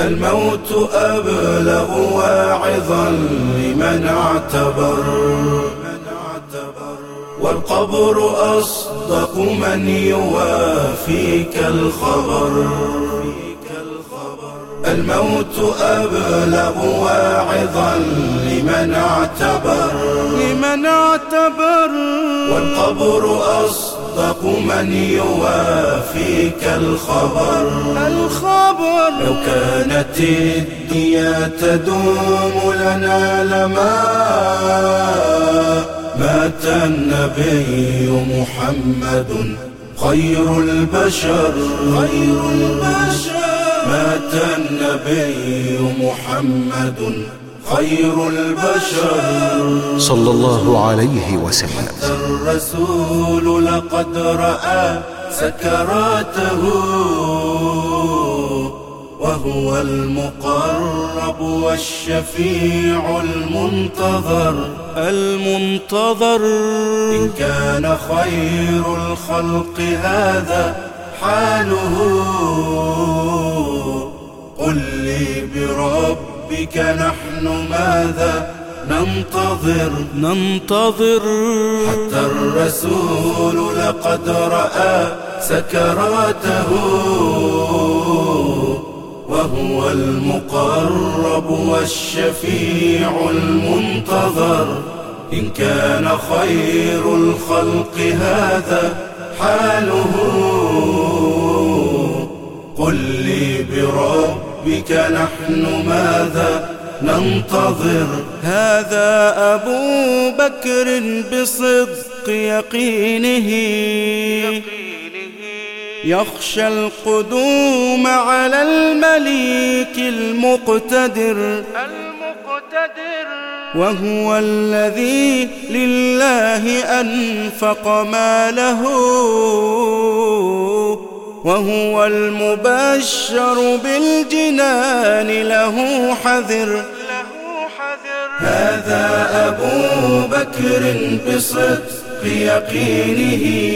الموت أبلغ واعظا لمن اعتبر. والقبر أصدق من يوافيك الخبر. الموت أبلغ واعظا لمن اعتبر. لمن اعتبر. والقبر أصدق من يوافيك الخبر. الخبر لو كانت الدنيا تدوم لنا لما مات النبي محمد خير البشر. خير البشر. مات النبي محمد خير البشر. صلى الله عليه وسلم. الرسول لقد رأى سكراته. وهو المقرب والشفيع المنتظر. المنتظر. إن كان خير الخلق هذا حاله. قل لي بربك نحن ماذا ننتظر؟ ننتظر. حتى الرسول لقد رأى سكراته. وهو المقرب والشفيع المنتظر. إن كان خير الخلق هذا حاله. قل لي بربك نحن ماذا ننتظر؟ هذا أبو بكر بصدق يقينه. يخشى القدوم على المليك المقتدر. وهو الذي لله أنفق ماله. وهو المبشر بالجنان له حذر. هذا أبو بكر بصدق يقينه.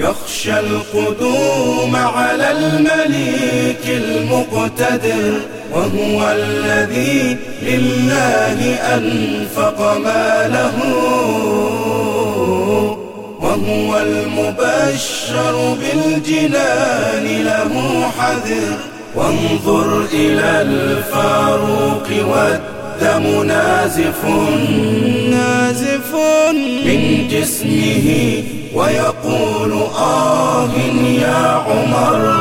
يخشى القدوم على المليك المقتدر وهو الذي لله أنفق ماله. وهو المبشر بالجنان له حذر. وانظر إلى الفاروق والدم نازف. نازف. من جسمه ويقول آه يا عمر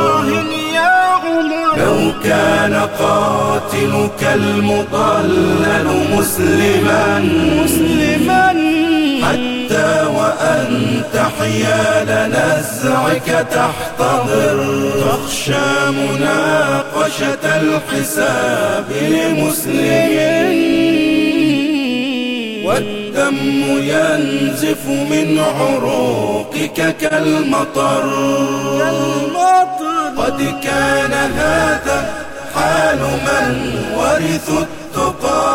لو كان قاتلك المضلل مسلما مسلما حتى وأنت حيال نزعك تحتضر تخشى مناقشة الحساب لمسلم. والدم ينزف من عروقك كالمطر. المطر قد كان هذا حال من ورثوا التقى.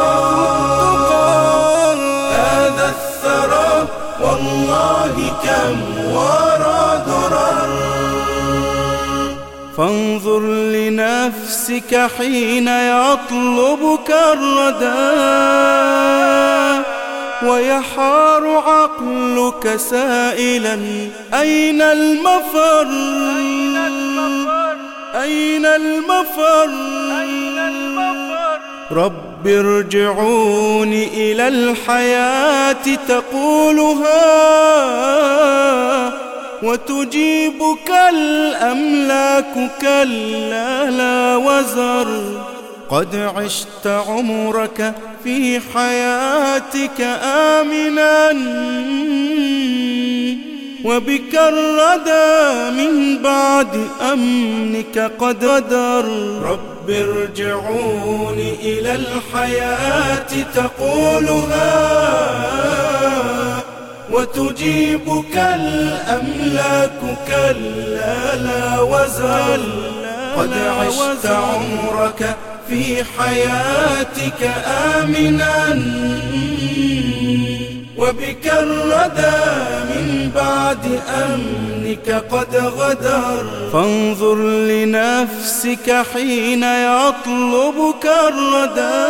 هذا الثرى والله كم ورى درر فانظر لنفسك حين يطلبك الردى. ويحار عقلك سائلا. أين المفر؟ أين المفر؟ رب ارجعوني إلى الحياة تقولها وتجيبك الأملاك كلا لا وزر. قد عشت عمرك في حياتك آمنا وبك الردى من بعد أمنك قد غدر رب ارجعوني إلى الحياة تقولها وتجيبك الأملاك كلا لا وزل. قد عشت عمرك في حياتك آمنا. وبك الردى من بعد أمنك قد غدر. فانظر لنفسك حين يطلبك الردى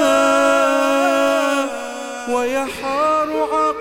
ويحار عقل